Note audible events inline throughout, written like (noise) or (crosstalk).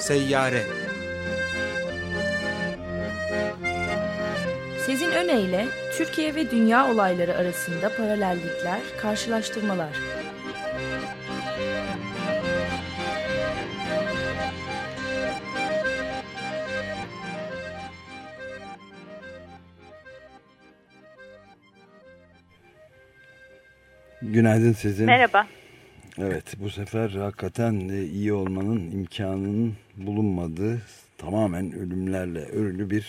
Seyyare Sezin Öne Türkiye ve dünya olayları arasında paralellikler, karşılaştırmalar. Günaydın sizin. Merhaba. Evet bu sefer hakikaten iyi olmanın imkanının bulunmadığı tamamen ölümlerle örülü bir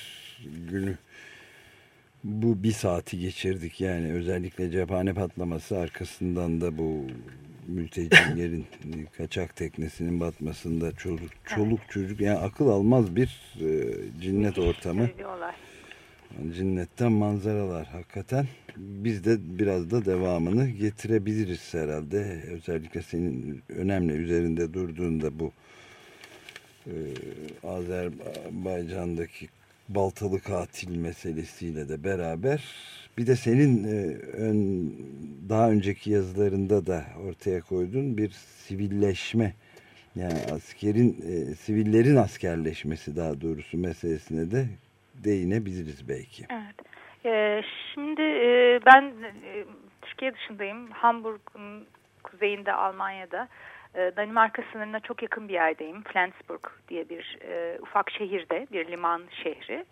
günü. Bu bir saati geçirdik yani özellikle cephane patlaması arkasından da bu mültecilerin (laughs) kaçak teknesinin batmasında çoluk, çoluk çocuk yani akıl almaz bir e, cinnet ortamı. Söylüyorlar. Cinnetten manzaralar hakikaten. Biz de biraz da devamını getirebiliriz herhalde. Özellikle senin önemli üzerinde durduğunda bu e, Azerbaycan'daki baltalı katil meselesiyle de beraber bir de senin e, ön, daha önceki yazılarında da ortaya koyduğun bir sivilleşme yani askerin e, sivillerin askerleşmesi daha doğrusu meselesine de değinebiliriz belki. Evet. Ee, şimdi e, ben e, Türkiye dışındayım. Hamburg'un kuzeyinde Almanya'da. E, Danimarka sınırına çok yakın bir yerdeyim. Flensburg diye bir e, ufak şehirde, bir liman şehri.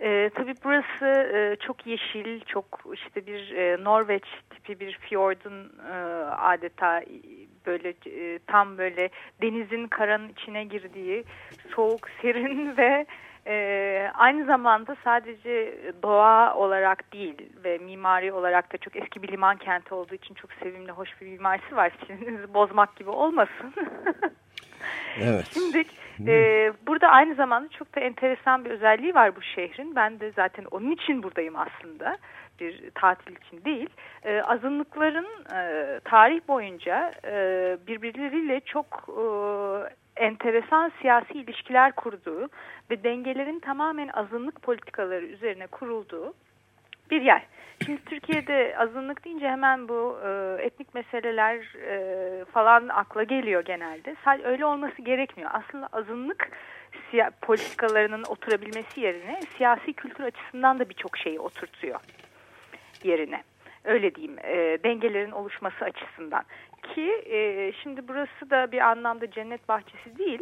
E, tabii burası e, çok yeşil, çok işte bir e, Norveç tipi bir fjordun e, adeta böyle e, tam böyle denizin karanın içine girdiği soğuk, (laughs) serin ve ee, aynı zamanda sadece doğa olarak değil ve mimari olarak da çok eski bir liman kenti olduğu için çok sevimli, hoş bir mimarisi var. Sinirinizi bozmak gibi olmasın. (laughs) evet. Şimdi e, burada aynı zamanda çok da enteresan bir özelliği var bu şehrin. Ben de zaten onun için buradayım aslında. Bir tatil için değil. E, azınlıkların e, tarih boyunca e, birbirleriyle çok e, enteresan siyasi ilişkiler kurduğu ve dengelerin tamamen azınlık politikaları üzerine kurulduğu bir yer. Şimdi Türkiye'de azınlık deyince hemen bu e, etnik meseleler e, falan akla geliyor genelde. Sadece öyle olması gerekmiyor. Aslında azınlık politikalarının oturabilmesi yerine siyasi kültür açısından da birçok şeyi oturtuyor yerine. Öyle diyeyim e, dengelerin oluşması açısından ki e, şimdi burası da bir anlamda cennet bahçesi değil.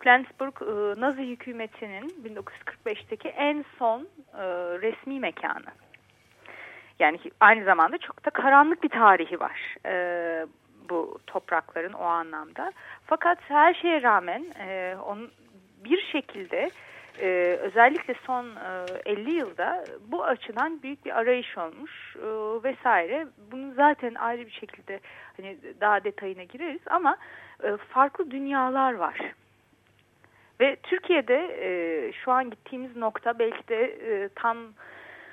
Flensburg e, Nazi hükümetinin 1945'teki en son e, resmi mekanı. Yani aynı zamanda çok da karanlık bir tarihi var e, bu toprakların o anlamda. Fakat her şeye rağmen e, onun bir şekilde ee, özellikle son e, 50 yılda bu açıdan büyük bir arayış olmuş e, vesaire. Bunu zaten ayrı bir şekilde hani daha detayına gireriz ama e, farklı dünyalar var. Ve Türkiye'de e, şu an gittiğimiz nokta belki de e, tam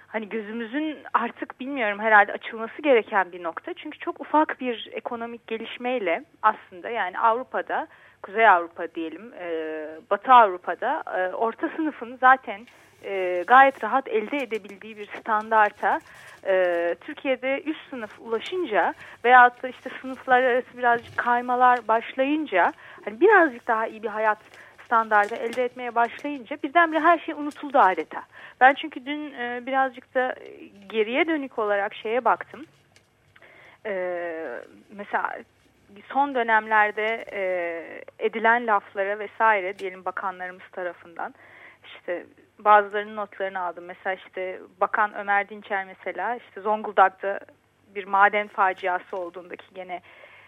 hani gözümüzün artık bilmiyorum herhalde açılması gereken bir nokta. Çünkü çok ufak bir ekonomik gelişmeyle aslında yani Avrupa'da Kuzey Avrupa diyelim, e, Batı Avrupa'da e, orta sınıfın zaten e, gayet rahat elde edebildiği bir standarta e, Türkiye'de üst sınıf ulaşınca veyahut da işte sınıflar arası birazcık kaymalar başlayınca hani birazcık daha iyi bir hayat standardı elde etmeye başlayınca birdenbire her şey unutuldu adeta. Ben çünkü dün e, birazcık da geriye dönük olarak şeye baktım. E, mesela son dönemlerde e, edilen laflara vesaire diyelim bakanlarımız tarafından işte bazılarının notlarını aldım. Mesela işte Bakan Ömer Dinçer mesela işte Zonguldak'ta bir maden faciası olduğundaki gene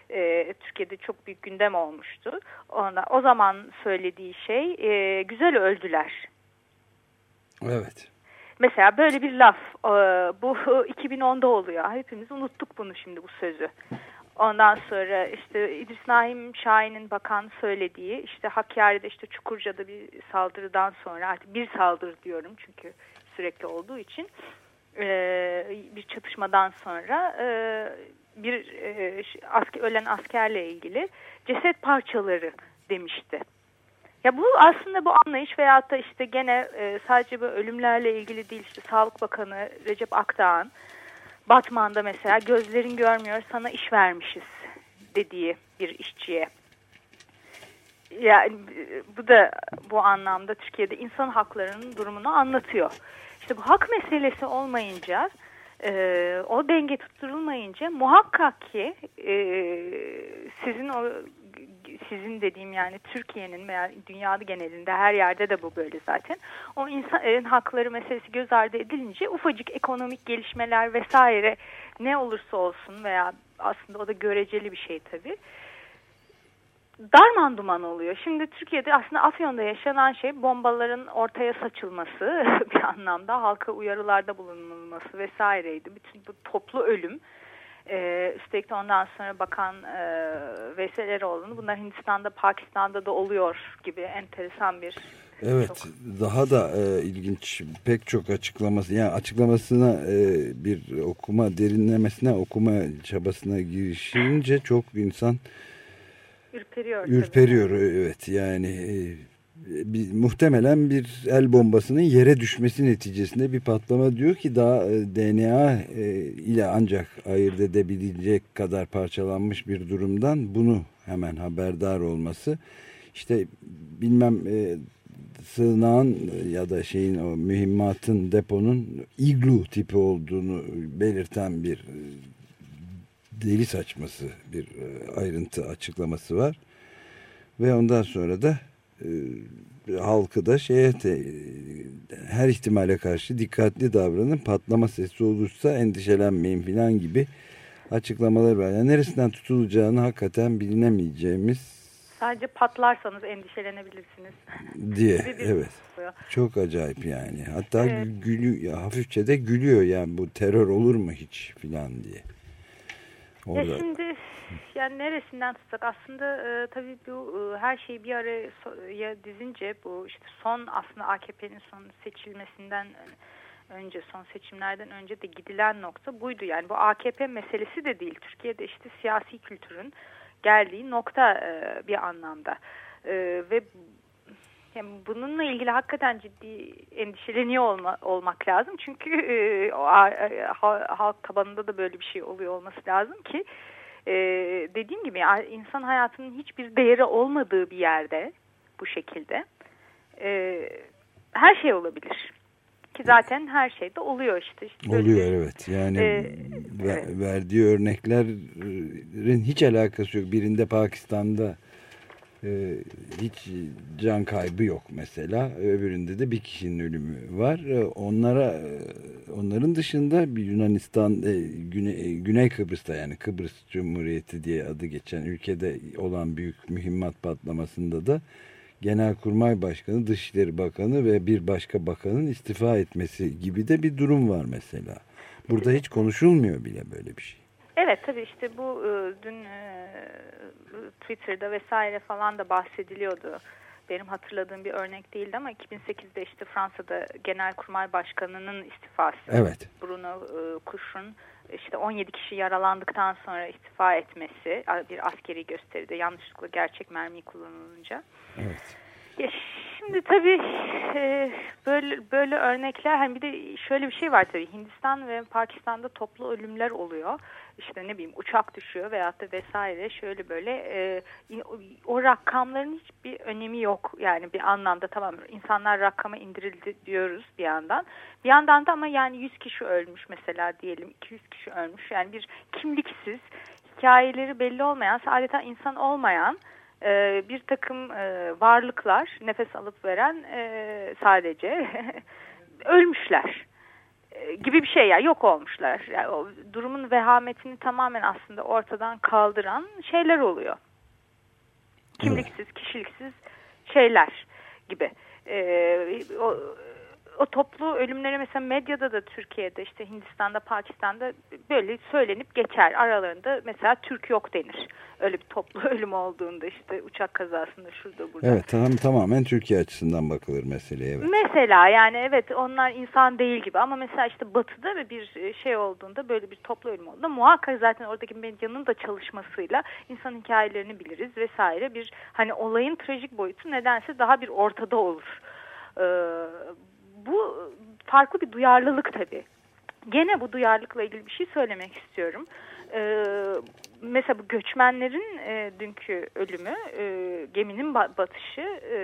e, Türkiye'de çok büyük gündem olmuştu. Ona, o zaman söylediği şey e, güzel öldüler. Evet. Mesela böyle bir laf e, bu (laughs) 2010'da oluyor. Hepimiz unuttuk bunu şimdi bu sözü. Ondan sonra işte İdris Nahim Şahin'in bakan söylediği işte Hakkari'de işte Çukurca'da bir saldırıdan sonra artık bir saldırı diyorum çünkü sürekli olduğu için e, bir çatışmadan sonra e, bir e, asker, ölen askerle ilgili ceset parçaları demişti. Ya bu aslında bu anlayış veyahut da işte gene sadece bu ölümlerle ilgili değil işte Sağlık Bakanı Recep Akdağ'ın Batman'da mesela gözlerin görmüyor sana iş vermişiz dediği bir işçiye. yani bu da bu anlamda Türkiye'de insan haklarının durumunu anlatıyor. İşte bu hak meselesi olmayınca e, o denge tutturulmayınca muhakkak ki e, sizin o sizin dediğim yani Türkiye'nin veya dünyada genelinde her yerde de bu böyle zaten. O insan hakları meselesi göz ardı edilince ufacık ekonomik gelişmeler vesaire ne olursa olsun veya aslında o da göreceli bir şey tabii darman duman oluyor. Şimdi Türkiye'de aslında Afyon'da yaşanan şey bombaların ortaya saçılması (laughs) bir anlamda halka uyarılarda bulunulması vesaireydi. Bütün bu toplu ölüm. Ee, üstelik de ondan sonra bakan e, Veysel Eroğlu'nun bunlar Hindistan'da Pakistan'da da oluyor gibi enteresan bir Evet çok... daha da e, ilginç pek çok açıklaması yani açıklamasına e, bir okuma derinlemesine okuma çabasına girişince çok insan Ürperiyor. Ürperiyor tabii. evet yani e, bir, muhtemelen bir el bombasının yere düşmesi neticesinde bir patlama diyor ki daha e, DNA e, ile ancak ayırt edebilecek kadar parçalanmış bir durumdan bunu hemen haberdar olması işte bilmem e, sığınağın ya da şeyin o mühimmatın deponun iglu tipi olduğunu belirten bir deli saçması bir e, ayrıntı açıklaması var. Ve ondan sonra da e, halkı da şeye te, her ihtimale karşı dikkatli davranın patlama sesi olursa endişelenmeyin filan gibi açıklamalar var. Yani neresinden tutulacağını hakikaten bilinemeyeceğimiz Sadece patlarsanız endişelenebilirsiniz. diye evet. Çok acayip yani. Hatta evet. gülü hafifçe de gülüyor yani bu terör olur mu hiç filan diye. Orada... Ya şimdi yani neresinden tutsak aslında e, tabii bu e, her şeyi bir araya dizince bu işte son aslında AKP'nin son seçilmesinden önce son seçimlerden önce de gidilen nokta buydu. Yani bu AKP meselesi de değil. Türkiye'de işte siyasi kültürün geldiği nokta e, bir anlamda. E, ve yani bununla ilgili hakikaten ciddi endişeleniyor olma, olmak lazım. Çünkü e, o, e, halk tabanında da böyle bir şey oluyor olması lazım ki e, dediğim gibi insan hayatının hiçbir değeri olmadığı bir yerde bu şekilde e, her şey olabilir. Ki zaten her şey de oluyor işte. işte oluyor böyle, evet. Yani e, ver, evet. verdiği örneklerin hiç alakası yok. Birinde Pakistan'da ee, hiç can kaybı yok mesela. Öbüründe de bir kişinin ölümü var. Ee, onlara e, onların dışında bir Yunanistan e, Güney, e, Güney Kıbrıs'ta yani Kıbrıs Cumhuriyeti diye adı geçen ülkede olan büyük mühimmat patlamasında da Genelkurmay Başkanı, Dışişleri Bakanı ve bir başka bakanın istifa etmesi gibi de bir durum var mesela. Burada hiç konuşulmuyor bile böyle bir şey. Evet tabii işte bu e, dün e, Twitter'da vesaire falan da bahsediliyordu. Benim hatırladığım bir örnek değildi ama 2008'de işte Fransa'da Genelkurmay Başkanı'nın istifası. Evet. Bruno e, Kuş'un işte 17 kişi yaralandıktan sonra istifa etmesi bir askeri gösteride yanlışlıkla gerçek mermi kullanılınca. Evet. Ya şimdi tabii e, böyle böyle örnekler hani bir de şöyle bir şey var tabii Hindistan ve Pakistan'da toplu ölümler oluyor işte ne bileyim uçak düşüyor veyahut da vesaire şöyle böyle e, o rakamların hiçbir önemi yok. Yani bir anlamda tamam insanlar rakama indirildi diyoruz bir yandan. Bir yandan da ama yani 100 kişi ölmüş mesela diyelim 200 kişi ölmüş. Yani bir kimliksiz hikayeleri belli olmayan adeta insan olmayan e, bir takım e, varlıklar nefes alıp veren e, sadece (laughs) ölmüşler gibi bir şey ya yok olmuşlar. Yani o durumun vehametini tamamen aslında ortadan kaldıran şeyler oluyor. Kimliksiz, kişiliksiz şeyler gibi. Ee, o, o toplu ölümlere mesela medyada da Türkiye'de işte Hindistan'da Pakistan'da böyle söylenip geçer. Aralarında mesela Türk yok denir. Öyle bir toplu (laughs) ölüm olduğunda işte uçak kazasında şurada burada. Evet tam, tamamen Türkiye açısından bakılır meseleye. Evet. Mesela yani evet onlar insan değil gibi ama mesela işte batıda bir şey olduğunda böyle bir toplu ölüm olduğunda muhakkak zaten oradaki medyanın da çalışmasıyla insan hikayelerini biliriz vesaire. Bir hani olayın trajik boyutu nedense daha bir ortada olur. Ee, bu farklı bir duyarlılık tabii. Gene bu duyarlılıkla ilgili bir şey söylemek istiyorum. Ee, mesela bu göçmenlerin e, dünkü ölümü, e, geminin batışı e,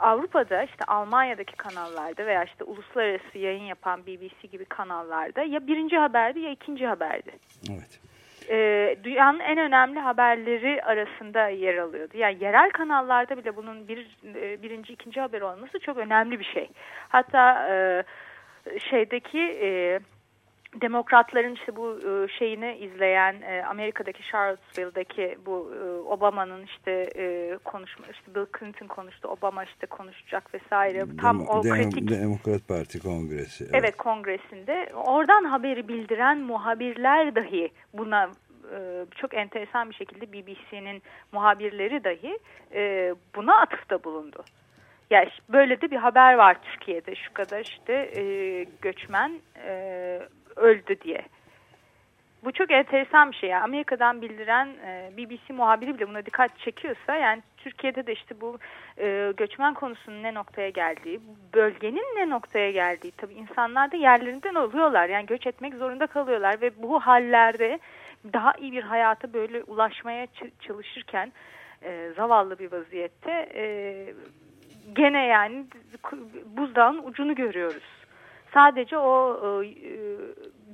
Avrupa'da işte Almanya'daki kanallarda veya işte uluslararası yayın yapan BBC gibi kanallarda ya birinci haberdi ya ikinci haberdi. Evet. Ee, dünyanın en önemli haberleri arasında yer alıyordu. Yani yerel kanallarda bile bunun bir, e, birinci, ikinci haber olması çok önemli bir şey. Hatta e, şeydeki e, demokratların işte bu e, şeyini izleyen e, Amerika'daki Charlottesville'daki bu e, Obama'nın işte konuşma işte Bill Clinton konuştu Obama işte konuşacak vesaire tam Dem o kritik Demokrat Parti kongresi. Evet. evet kongresinde oradan haberi bildiren muhabirler dahi buna çok enteresan bir şekilde BBC'nin muhabirleri dahi buna atıfta bulundu. Yani böyle de bir haber var Türkiye'de şu kadar işte e, göçmen e, öldü diye. Bu çok enteresan bir şey. Yani Amerika'dan bildiren e, BBC muhabiri bile buna dikkat çekiyorsa yani Türkiye'de de işte bu e, göçmen konusunun ne noktaya geldiği, bölgenin ne noktaya geldiği tabii insanlar da yerlerinden oluyorlar. Yani göç etmek zorunda kalıyorlar ve bu hallerde daha iyi bir hayata böyle ulaşmaya çalışırken e, zavallı bir vaziyette e, gene yani buzdağın ucunu görüyoruz. Sadece o e,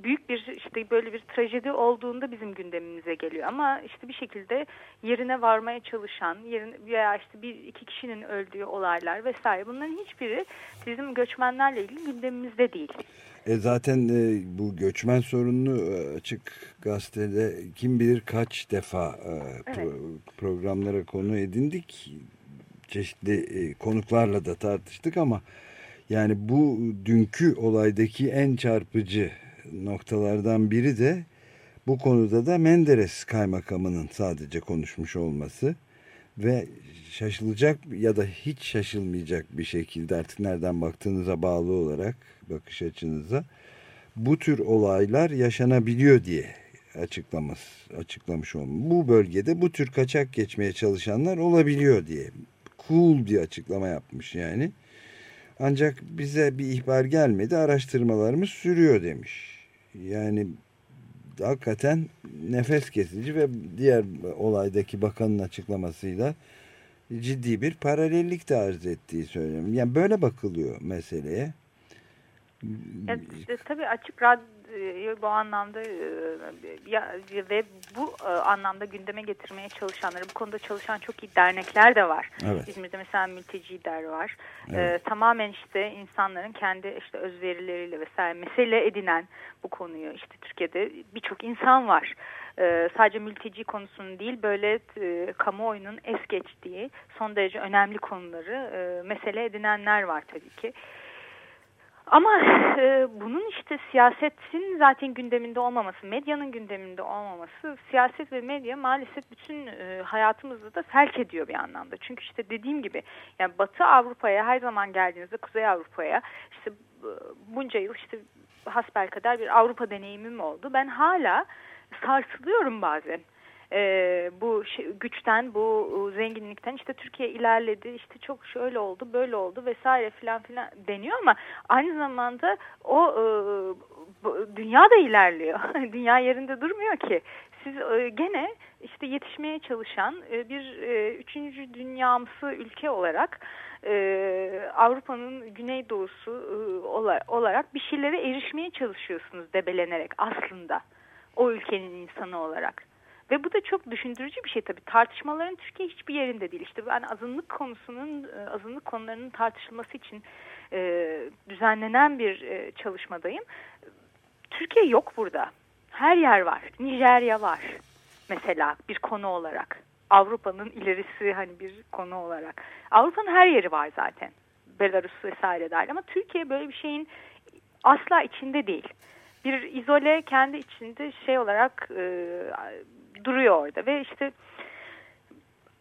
büyük bir işte böyle bir trajedi olduğunda bizim gündemimize geliyor. Ama işte bir şekilde yerine varmaya çalışan yerin veya işte bir iki kişinin öldüğü olaylar vesaire bunların hiçbiri bizim göçmenlerle ilgili gündemimizde değil. E zaten e, bu göçmen sorununu e, açık gazetede kim bilir kaç defa e, evet. pro, programlara konu edindik. Çeşitli e, konuklarla da tartıştık ama yani bu dünkü olaydaki en çarpıcı noktalardan biri de bu konuda da Menderes kaymakamının sadece konuşmuş olması ve şaşılacak ya da hiç şaşılmayacak bir şekilde artık nereden baktığınıza bağlı olarak bakış açınıza bu tür olaylar yaşanabiliyor diye açıklamış, açıklamış olmuş. Bu bölgede bu tür kaçak geçmeye çalışanlar olabiliyor diye cool bir açıklama yapmış yani. Ancak bize bir ihbar gelmedi araştırmalarımız sürüyor demiş. Yani hakikaten nefes kesici ve diğer olaydaki bakanın açıklamasıyla ciddi bir paralellik de arz ettiği söyleniyor. Yani böyle bakılıyor meseleye. Ya, işte, tabii açık radyo e, bu anlamda e, ve bu e, anlamda gündeme getirmeye çalışanları bu konuda çalışan çok iyi dernekler de var. Evet. İzmir'de mesela mülteci der var. Evet. Ee, tamamen işte insanların kendi işte özverileriyle vesaire mesele edinen bu konuyu işte Türkiye'de birçok insan var. Sadece mülteci konusunun değil böyle e, kamuoyunun es geçtiği son derece önemli konuları e, mesele edinenler var tabii ki. Ama e, bunun işte siyasetin zaten gündeminde olmaması, medyanın gündeminde olmaması, siyaset ve medya maalesef bütün e, hayatımızı da felç ediyor bir anlamda. Çünkü işte dediğim gibi yani Batı Avrupa'ya her zaman geldiğinizde Kuzey Avrupa'ya işte bunca yıl işte hasbel kadar bir Avrupa deneyimim oldu. Ben hala sarsılıyorum bazen e, bu güçten, bu zenginlikten işte Türkiye ilerledi, işte çok şöyle oldu, böyle oldu vesaire filan filan deniyor ama aynı zamanda o e, dünya da ilerliyor. (laughs) dünya yerinde durmuyor ki. Siz e, gene işte yetişmeye çalışan e, bir e, üçüncü dünyamsı ülke olarak Avrupa'nın güneydoğusu e, olarak bir şeylere erişmeye çalışıyorsunuz debelenerek aslında o ülkenin insanı olarak. Ve bu da çok düşündürücü bir şey tabii. Tartışmaların Türkiye hiçbir yerinde değil. İşte ben azınlık konusunun, e, azınlık konularının tartışılması için e, düzenlenen bir e, çalışmadayım. Türkiye yok burada. Her yer var. Nijerya var mesela bir konu olarak. Avrupa'nın ilerisi hani bir konu olarak. Avrupa'nın her yeri var zaten. Belarus vesaire dahil ama Türkiye böyle bir şeyin asla içinde değil. Bir izole kendi içinde şey olarak e, duruyor orada ve işte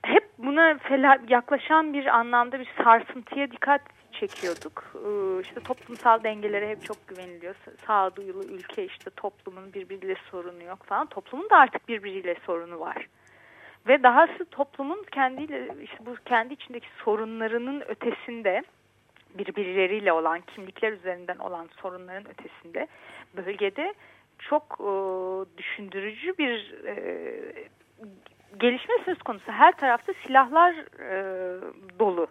hep buna yaklaşan bir anlamda bir sarsıntıya dikkat çekiyorduk. Ee, işte toplumsal dengelere hep çok güveniliyor. Sağduyulu ülke işte toplumun birbiriyle sorunu yok falan. Toplumun da artık birbiriyle sorunu var. Ve dahası toplumun kendiyle işte bu kendi içindeki sorunlarının ötesinde birbirleriyle olan kimlikler üzerinden olan sorunların ötesinde bölgede çok e, düşündürücü bir e, gelişme söz konusu. Her tarafta silahlar e, dolu.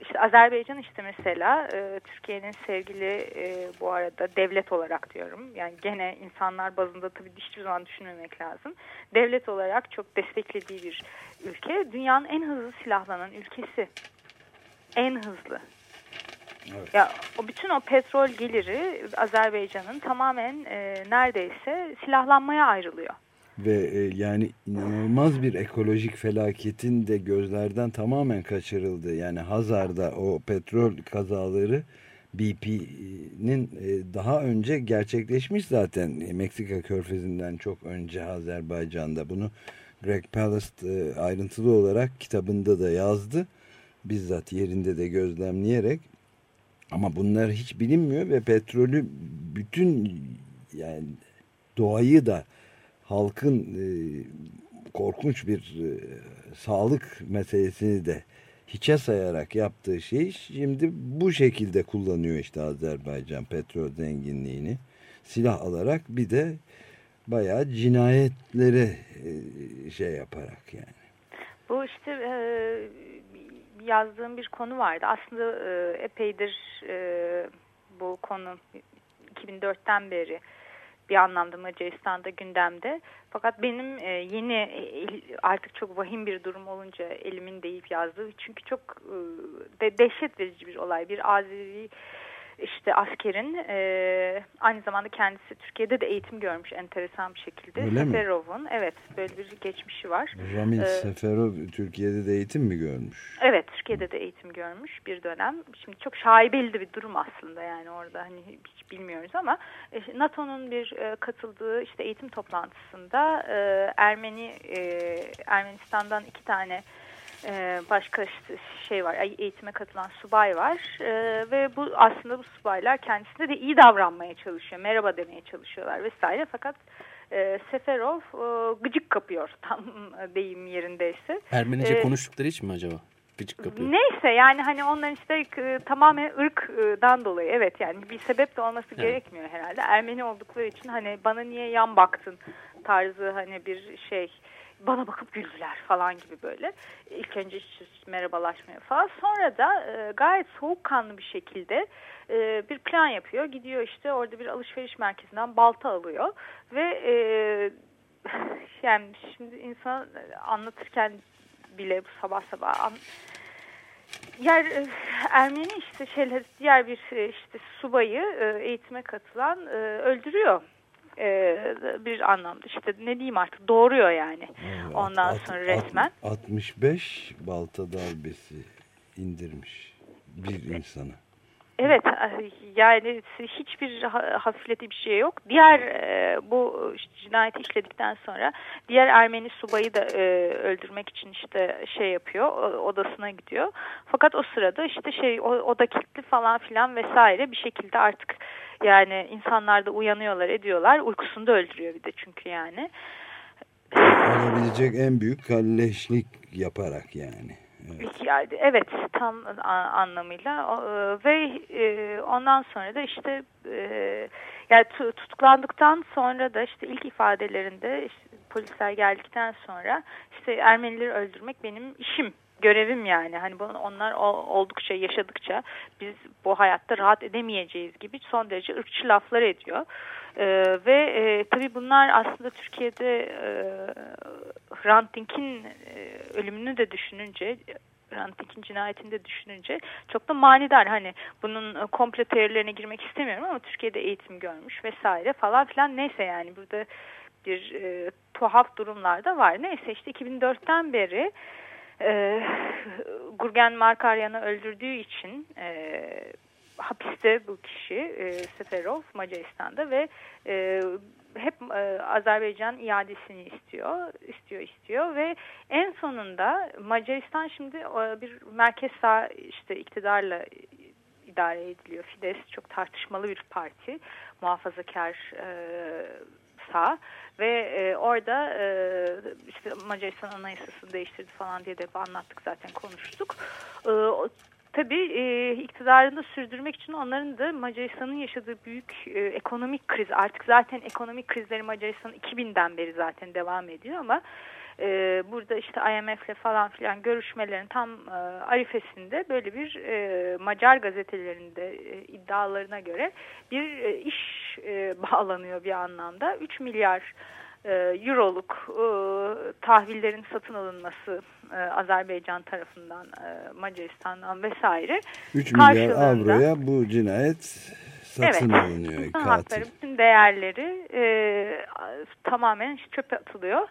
İşte Azerbaycan işte mesela e, Türkiye'nin sevgili e, bu arada devlet olarak diyorum. Yani gene insanlar bazında tabii hiçbir zaman düşünmemek lazım. Devlet olarak çok desteklediği bir ülke. Dünyanın en hızlı silahlanan ülkesi. En hızlı. Evet. Ya o bütün o petrol geliri Azerbaycan'ın tamamen e, neredeyse silahlanmaya ayrılıyor. Ve e, yani inanılmaz bir ekolojik felaketin de gözlerden tamamen kaçırıldı. Yani Hazar'da o petrol kazaları BP'nin e, daha önce gerçekleşmiş zaten e, Meksika körfezinden çok önce Azerbaycan'da bunu Greg Palast e, ayrıntılı olarak kitabında da yazdı. Bizzat yerinde de gözlemleyerek ama bunlar hiç bilinmiyor ve petrolü bütün yani doğayı da halkın e, korkunç bir e, sağlık meselesini de hiçe sayarak yaptığı şey şimdi bu şekilde kullanıyor işte Azerbaycan petrol zenginliğini silah alarak bir de bayağı cinayetlere e, şey yaparak yani. Bu işte e, yazdığım bir konu vardı. Aslında e, epeydir e, bu konu 2004'ten beri bir anlamda Macaristan'da gündemde. Fakat benim e, yeni e, artık çok vahim bir durum olunca elimin deyip yazdığı çünkü çok e, de, dehşet verici bir olay. Bir Azeri işte askerin e, aynı zamanda kendisi Türkiye'de de eğitim görmüş enteresan bir şekilde. Öyle Seferov'un evet böyle bir geçmişi var. Ramil ee, Seferov Türkiye'de de eğitim mi görmüş? Evet Türkiye'de de eğitim görmüş bir dönem. Şimdi çok şaibeli bir durum aslında yani orada hani hiç bilmiyoruz ama e, NATO'nun bir e, katıldığı işte eğitim toplantısında e, Ermeni e, Ermenistan'dan iki tane ee, başka işte şey var eğitime katılan subay var ee, ve bu aslında bu subaylar kendisine de iyi davranmaya çalışıyor merhaba demeye çalışıyorlar vesaire fakat e, Seferov e, gıcık kapıyor (laughs) tam deyim yerindeyse. Ermenice ee, konuştukları için mi acaba? Gıcık kapıyor. Neyse yani hani onların işte e, tamamen ırktan dolayı evet yani bir sebep de olması evet. gerekmiyor herhalde. Ermeni oldukları için hani bana niye yan baktın tarzı hani bir şey bana bakıp güldüler falan gibi böyle. İlk önce hiç merhabalaşmaya falan. Sonra da e, gayet soğukkanlı bir şekilde e, bir plan yapıyor. Gidiyor işte orada bir alışveriş merkezinden balta alıyor. Ve e, (laughs) yani şimdi insan anlatırken bile bu sabah sabah an, yer e, Ermeni işte şeyler diğer bir e, işte subayı e, eğitime katılan öldürüyor e, bir anlamda işte ne diyeyim artık doğuruyor yani evet, ondan at, sonra resmen. 65 balta darbesi indirmiş bir insana. Evet yani hiçbir hafifletici bir şey yok. Diğer e, bu cinayeti işledikten sonra diğer Ermeni subayı da e, öldürmek için işte şey yapıyor odasına gidiyor. Fakat o sırada işte şey o, oda kilitli falan filan vesaire bir şekilde artık yani insanlar da uyanıyorlar ediyorlar uykusunda öldürüyor bir de çünkü yani. Olabilecek en büyük kalleşlik yaparak yani. Evet. Yani, evet tam anlamıyla e, ve e, ondan sonra da işte e, yani tutuklandıktan sonra da işte ilk ifadelerinde işte polisler geldikten sonra işte Ermenileri öldürmek benim işim görevim yani hani bunu onlar oldukça yaşadıkça biz bu hayatta rahat edemeyeceğiz gibi son derece ırkçı laflar ediyor. Ee, ve e, tabii bunlar aslında Türkiye'de e, Hrant e, ölümünü de düşününce Hrant cinayetini de düşününce çok da manidar. Hani bunun komple teorilerine girmek istemiyorum ama Türkiye'de eğitim görmüş vesaire falan filan neyse yani burada bir e, tuhaf durumlar da var. Neyse işte 2004'ten beri e, Gurgen Markaryan'ı öldürdüğü için e, hapiste bu kişi e, Seferov Macaristan'da ve e, hep e, Azerbaycan iadesini istiyor, istiyor, istiyor ve en sonunda Macaristan şimdi e, bir merkez sağ işte iktidarla idare ediliyor. Fides çok tartışmalı bir parti, muhafazakar e, sağ ve e, orada e, işte Macaristan anayasasını değiştirdi falan diye de anlattık zaten konuştuk. E, tabii e, iktidarını sürdürmek için onların da Macaristan'ın yaşadığı büyük e, ekonomik kriz artık zaten ekonomik krizleri Macaristan 2000'den beri zaten devam ediyor ama e, burada işte IMF'le falan filan görüşmelerin tam e, arifesinde böyle bir e, Macar gazetelerinde e, iddialarına göre bir e, iş e, (laughs) bağlanıyor bir anlamda. 3 milyar e, euroluk e, tahvillerin satın alınması e, Azerbaycan tarafından, e, Macaristan'dan vesaire. 3 milyar avroya bu cinayet satın evet, alınıyor. Bütün hakları, bütün değerleri e, tamamen çöpe atılıyor.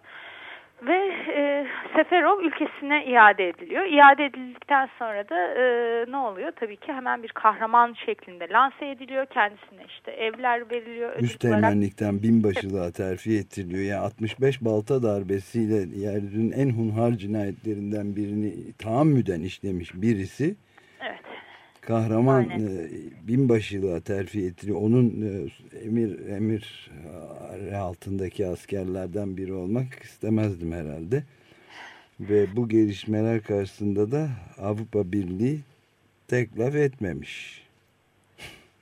Ve e, Seferov ülkesine iade ediliyor. İade edildikten sonra da e, ne oluyor? Tabii ki hemen bir kahraman şeklinde lanse ediliyor. Kendisine işte evler veriliyor. Üsteğmenlikten binbaşılığa terfi ettiriliyor. Yani 65 balta darbesiyle yeryüzünün en hunhar cinayetlerinden birini tahammüden işlemiş birisi. Kahraman e, binbaşılığa terfi ettiriyor. Onun e, emir emir altındaki askerlerden biri olmak istemezdim herhalde. Ve bu gelişmeler karşısında da Avrupa Birliği tek laf etmemiş.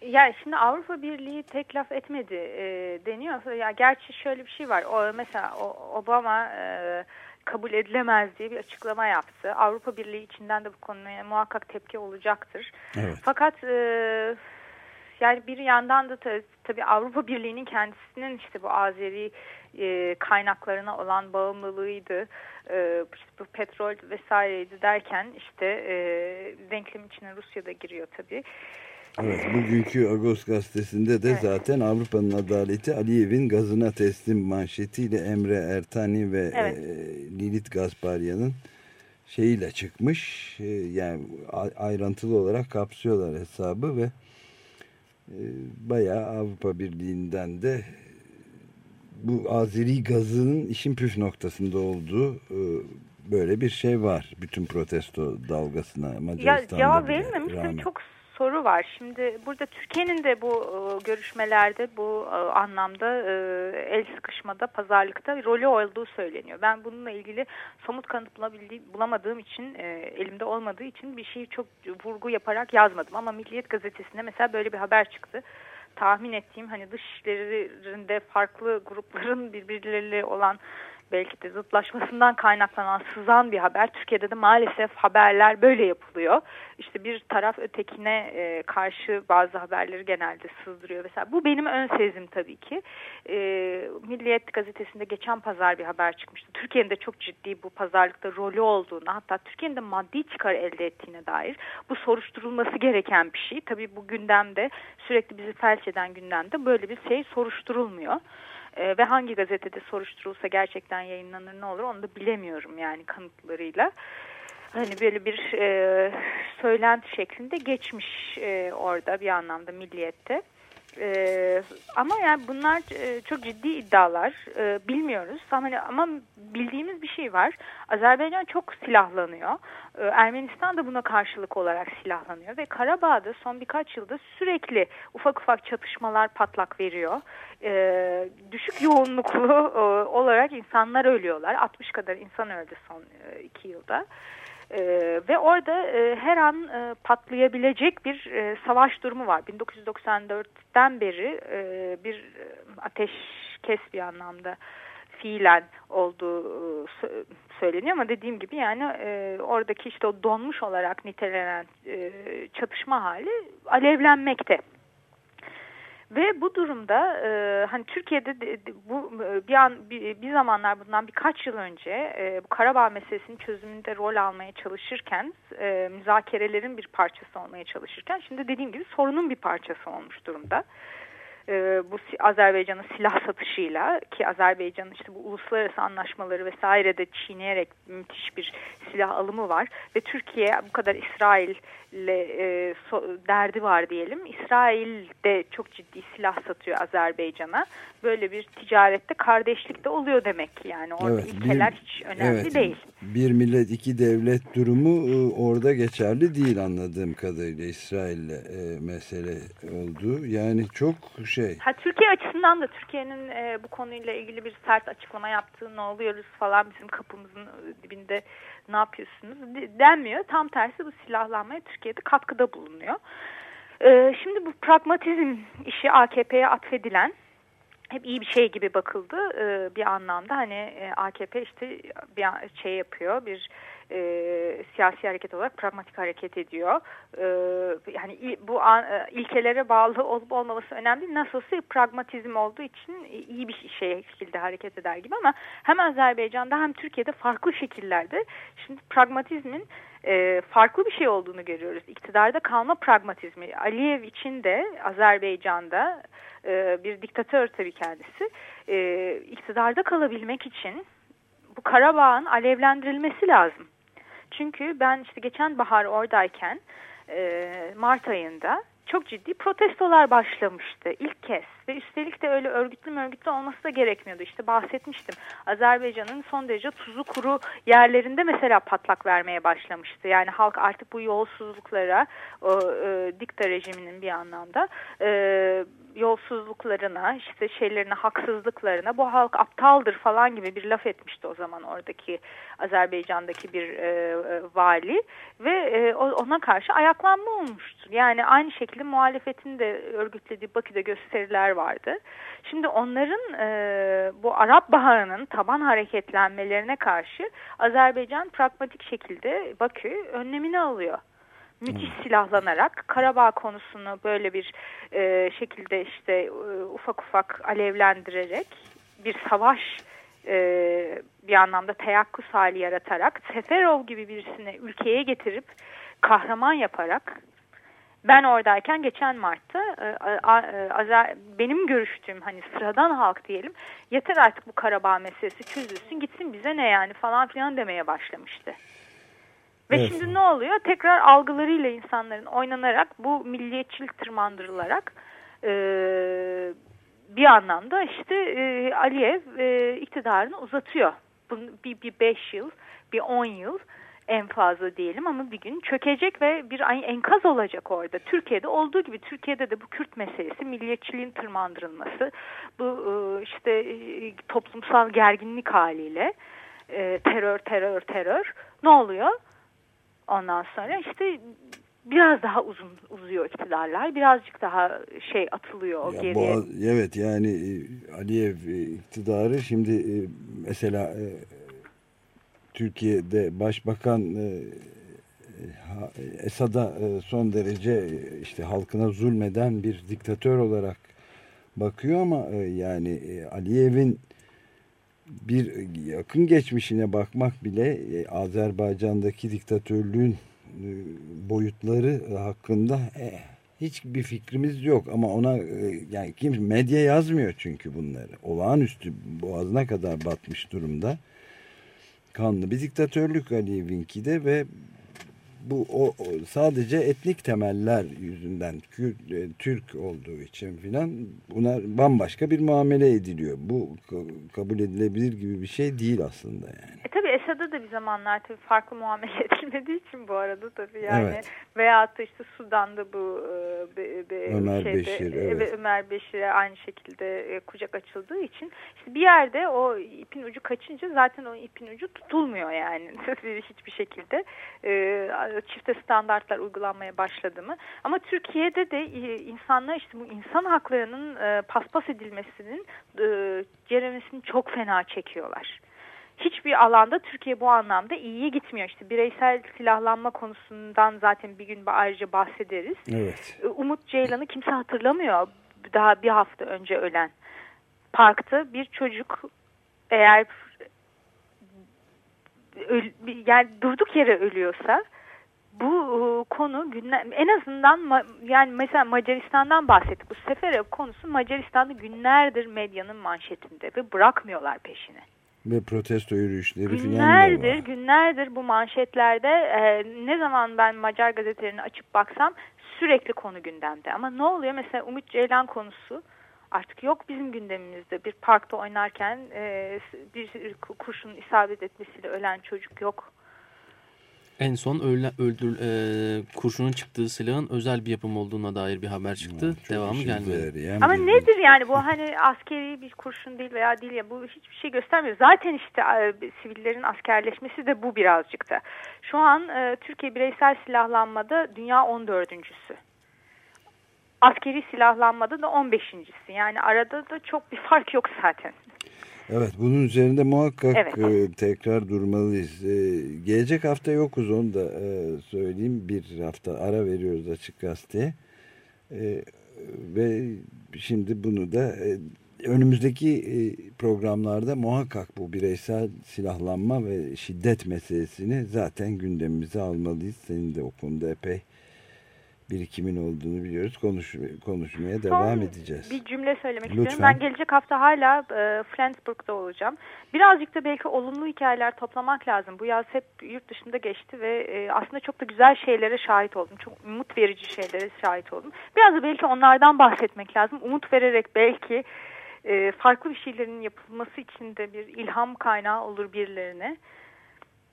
Ya şimdi Avrupa Birliği tek laf etmedi e, deniyor. Ya gerçi şöyle bir şey var. O mesela o, Obama e, kabul edilemez diye bir açıklama yaptı. Avrupa Birliği içinden de bu konuya muhakkak tepki olacaktır. Evet. Fakat e, yani bir yandan da tabii Avrupa Birliği'nin kendisinin işte bu Azeri e, kaynaklarına olan bağımlılığıydı. E, işte bu petrol vesaireydi derken işte e, denklem içine Rusya da giriyor tabii. Evet, bugünkü Agos gazetesinde de evet. zaten Avrupa'nın adaleti Aliyev'in gazına teslim manşetiyle Emre Ertani ve evet. e, Lilit Gasparyan'ın şeyiyle çıkmış. E, yani ayrıntılı olarak kapsıyorlar hesabı ve e, bayağı Avrupa Birliği'nden de bu Azeri gazının işin püf noktasında olduğu e, böyle bir şey var. Bütün protesto dalgasına Macaristan'da ya, cevap verilmemiş. Çok soru var. Şimdi burada Türkiye'nin de bu e, görüşmelerde bu e, anlamda e, el sıkışmada, pazarlıkta rolü olduğu söyleniyor. Ben bununla ilgili somut kanıt bulamadığım için, elimde olmadığı için bir şeyi çok vurgu yaparak yazmadım. Ama Milliyet Gazetesi'nde mesela böyle bir haber çıktı tahmin ettiğim hani dışişlerinde farklı grupların (laughs) birbirleriyle olan belki de zıtlaşmasından kaynaklanan sızan bir haber. Türkiye'de de maalesef haberler böyle yapılıyor. İşte bir taraf ötekine e, karşı bazı haberleri genelde sızdırıyor. Mesela bu benim ön sezim tabii ki. E, Milliyet gazetesinde geçen pazar bir haber çıkmıştı. Türkiye'nin de çok ciddi bu pazarlıkta rolü olduğunu hatta Türkiye'nin de maddi çıkar elde ettiğine dair bu soruşturulması gereken bir şey. Tabii bu gündemde sürekli bizi felç eden gündemde böyle bir şey soruşturulmuyor e, ve hangi gazetede soruşturulsa gerçekten yayınlanır ne olur onu da bilemiyorum yani kanıtlarıyla. Hani böyle bir e, söylenti şeklinde geçmiş e, orada bir anlamda milliyette. Ee, ama yani bunlar e, çok ciddi iddialar. Ee, bilmiyoruz ama, ama bildiğimiz bir şey var. Azerbaycan çok silahlanıyor. Ee, Ermenistan da buna karşılık olarak silahlanıyor ve Karabağ'da son birkaç yılda sürekli ufak ufak çatışmalar patlak veriyor. Ee, düşük yoğunluklu e, olarak insanlar ölüyorlar. 60 kadar insan öldü son e, iki yılda. Ee, ve orada e, her an e, patlayabilecek bir e, savaş durumu var. 1994'ten beri e, bir e, ateşkes bir anlamda fiilen olduğu e, söyleniyor ama dediğim gibi yani e, oradaki işte o donmuş olarak nitelenen e, çatışma hali alevlenmekte. Ve bu durumda e, hani Türkiye'de de, de, bu e, bir an bir, bir zamanlar bundan birkaç yıl önce e, bu Karabağ meselesinin çözümünde rol almaya çalışırken e, müzakerelerin bir parçası olmaya çalışırken şimdi dediğim gibi sorunun bir parçası olmuş durumda e, bu Azerbaycan'ın silah satışıyla ki Azerbaycan'ın işte bu uluslararası anlaşmaları vesaire de çiğneyerek müthiş bir silah alımı var ve Türkiye bu kadar İsrail'le e, so, derdi var diyelim. İsrail de çok ciddi silah satıyor Azerbaycan'a böyle bir ticarette kardeşlik de oluyor demek ki yani orada evet, ilkeler bir, hiç önemli evet, değil. Bir millet iki devlet durumu e, orada geçerli değil anladığım kadarıyla İsrail'le e, mesele oldu. Yani çok şey. Ha, Türkiye açısından da Türkiye'nin e, bu konuyla ilgili bir sert açıklama yaptığı ne oluyoruz falan bizim kapımızın dibinde ne yapıyorsunuz denmiyor. Tam tersi bu silahlanmaya Türkiye'de katkıda bulunuyor. E, şimdi bu pragmatizm işi AKP'ye atfedilen hep iyi bir şey gibi bakıldı e, bir anlamda hani e, AKP işte bir şey yapıyor bir e, siyasi hareket olarak pragmatik hareket ediyor. E, yani bu an, e, ilkelere bağlı olup olmaması önemli. Nasılsa pragmatizm olduğu için iyi bir şey şekilde hareket eder gibi ama hem Azerbaycan'da hem Türkiye'de farklı şekillerde şimdi pragmatizmin e, farklı bir şey olduğunu görüyoruz. İktidarda kalma pragmatizmi. Aliyev için de Azerbaycan'da e, bir diktatör tabii kendisi. E, iktidarda kalabilmek için bu Karabağ'ın alevlendirilmesi lazım. Çünkü ben işte geçen bahar oradayken e, Mart ayında çok ciddi protestolar başlamıştı ilk kez ve üstelik de öyle örgütlü örgütlü olması da gerekmiyordu. İşte bahsetmiştim Azerbaycan'ın son derece tuzu kuru yerlerinde mesela patlak vermeye başlamıştı. Yani halk artık bu yolsuzluklara o e, dikta rejiminin bir anlamda e, yolsuzluklarına, işte şeylerine, haksızlıklarına bu halk aptaldır falan gibi bir laf etmişti o zaman oradaki Azerbaycan'daki bir e, e, vali ve e, ona karşı ayaklanma olmuştur. Yani aynı şekilde muhalefetin de örgütlediği Bakü'de gösteriler vardı. Şimdi onların e, bu Arap Baharı'nın taban hareketlenmelerine karşı Azerbaycan pragmatik şekilde Bakü önlemini alıyor müthiş silahlanarak Karabağ konusunu böyle bir e, şekilde işte e, ufak ufak alevlendirerek bir savaş e, bir anlamda teyakkuz hali yaratarak Seferov gibi birisini ülkeye getirip kahraman yaparak ben oradayken geçen Mart'ta e, e, benim görüştüğüm hani sıradan halk diyelim yeter artık bu Karabağ meselesi çözülsün gitsin bize ne yani falan filan demeye başlamıştı. Ve evet. şimdi ne oluyor? Tekrar algılarıyla insanların oynanarak bu milliyetçilik tırmandırılarak e, bir anlamda işte e, Aliyev e, iktidarını uzatıyor. Bunu bir, bir beş yıl, bir on yıl en fazla diyelim ama bir gün çökecek ve bir enkaz olacak orada. Türkiye'de olduğu gibi Türkiye'de de bu Kürt meselesi, milliyetçiliğin tırmandırılması, bu e, işte e, toplumsal gerginlik haliyle e, terör, terör, terör ne oluyor? Ondan sonra işte biraz daha uzun uzuyor iktidarlar. Birazcık daha şey atılıyor ya geriye. Bu, evet yani Aliyev iktidarı şimdi mesela Türkiye'de başbakan Esad'a son derece işte halkına zulmeden bir diktatör olarak bakıyor ama yani Aliyev'in bir yakın geçmişine bakmak bile e, Azerbaycan'daki diktatörlüğün e, boyutları hakkında e, hiçbir fikrimiz yok ama ona yani kim medya yazmıyor çünkü bunları. Olağanüstü boğazına kadar batmış durumda. Kanlı bir diktatörlük Aliyev'inki de ve bu o, o sadece etnik temeller yüzünden Kürt, e, Türk olduğu için filan buna bambaşka bir muamele ediliyor. Bu kabul edilebilir gibi bir şey değil aslında yani. E tabi Esad'a da bir zamanlar tabii farklı muamele (laughs) edilmediği için bu arada tabii yani evet. veyahut da işte Sudan'da bu e, be, be, Ömer şeyde, Beşir evet. ve Ömer Beşir'e aynı şekilde e, kucak açıldığı için işte bir yerde o ipin ucu kaçınca zaten o ipin ucu tutulmuyor yani (laughs) hiçbir şekilde. E, çifte standartlar uygulanmaya başladı mı? Ama Türkiye'de de e, insanlar işte bu insan haklarının e, paspas edilmesinin e, ceremesini çok fena çekiyorlar. Hiçbir alanda Türkiye bu anlamda iyiye gitmiyor. İşte bireysel silahlanma konusundan zaten bir gün ayrıca bahsederiz. Evet. Umut Ceylan'ı kimse hatırlamıyor. Daha bir hafta önce ölen. Parkta bir çocuk eğer yani durduk yere ölüyorsa bu e, konu günler, en azından yani mesela Macaristan'dan bahsettik. Bu Seferev konusu Macaristan'da günlerdir medyanın manşetinde ve bırakmıyorlar peşini. Ve protesto yürüyüşleri günlerdir, falan var. Günlerdir bu manşetlerde e, ne zaman ben Macar gazetelerini açıp baksam sürekli konu gündemde. Ama ne oluyor mesela Umut Ceylan konusu artık yok bizim gündemimizde. Bir parkta oynarken e, bir kurşun isabet etmesiyle ölen çocuk yok. En son öyle, öldür, e, kurşunun çıktığı silahın özel bir yapım olduğuna dair bir haber çıktı. Çok Devamı gelmedi. Ama nedir yani bu hani askeri bir kurşun değil veya değil ya bu hiçbir şey göstermiyor. Zaten işte e, sivillerin askerleşmesi de bu birazcık da. Şu an e, Türkiye bireysel silahlanmada dünya 14.sü. Askeri silahlanmada da 15.si. Yani arada da çok bir fark yok zaten. Evet bunun üzerinde muhakkak evet. e, tekrar durmalıyız. E, gelecek hafta yokuz onu da e, söyleyeyim. Bir hafta ara veriyoruz Açık Gazete'ye. E, ve şimdi bunu da e, önümüzdeki programlarda muhakkak bu bireysel silahlanma ve şiddet meselesini zaten gündemimize almalıyız. Senin de o konuda epey birikimin olduğunu biliyoruz. Konuş, konuşmaya Son devam edeceğiz. Bir cümle söylemek Lütfen. istiyorum. Ben gelecek hafta hala e, Flensburg'da olacağım. Birazcık da belki olumlu hikayeler toplamak lazım. Bu yaz hep yurt dışında geçti ve e, aslında çok da güzel şeylere şahit oldum. Çok umut verici şeylere şahit oldum. Biraz da belki onlardan bahsetmek lazım. Umut vererek belki e, farklı bir şeylerin yapılması için de bir ilham kaynağı olur birilerine.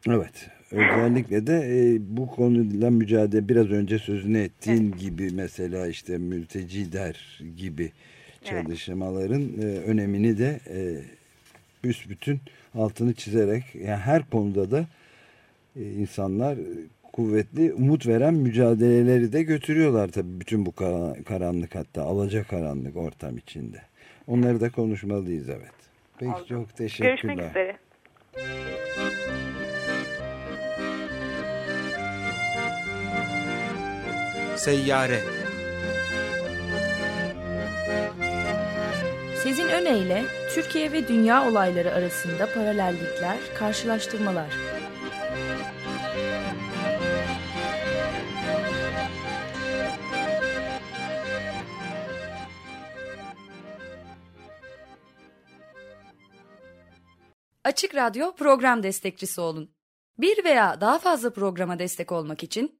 Evet. Özellikle de e, bu konuyla mücadele biraz önce sözünü ettiğin evet. gibi mesela işte mülteci der gibi çalışmaların evet. e, önemini de e, büsbütün altını çizerek yani her konuda da e, insanlar kuvvetli umut veren mücadeleleri de götürüyorlar tabii bütün bu karanlık hatta alaca karanlık ortam içinde. Onları da konuşmalıyız evet. Peki Oldu. çok teşekkürler. Görüşmek üzere. Seyyare Sezin Öne Türkiye ve dünya olayları arasında paralellikler, karşılaştırmalar. Açık Radyo program destekçisi olun. Bir veya daha fazla programa destek olmak için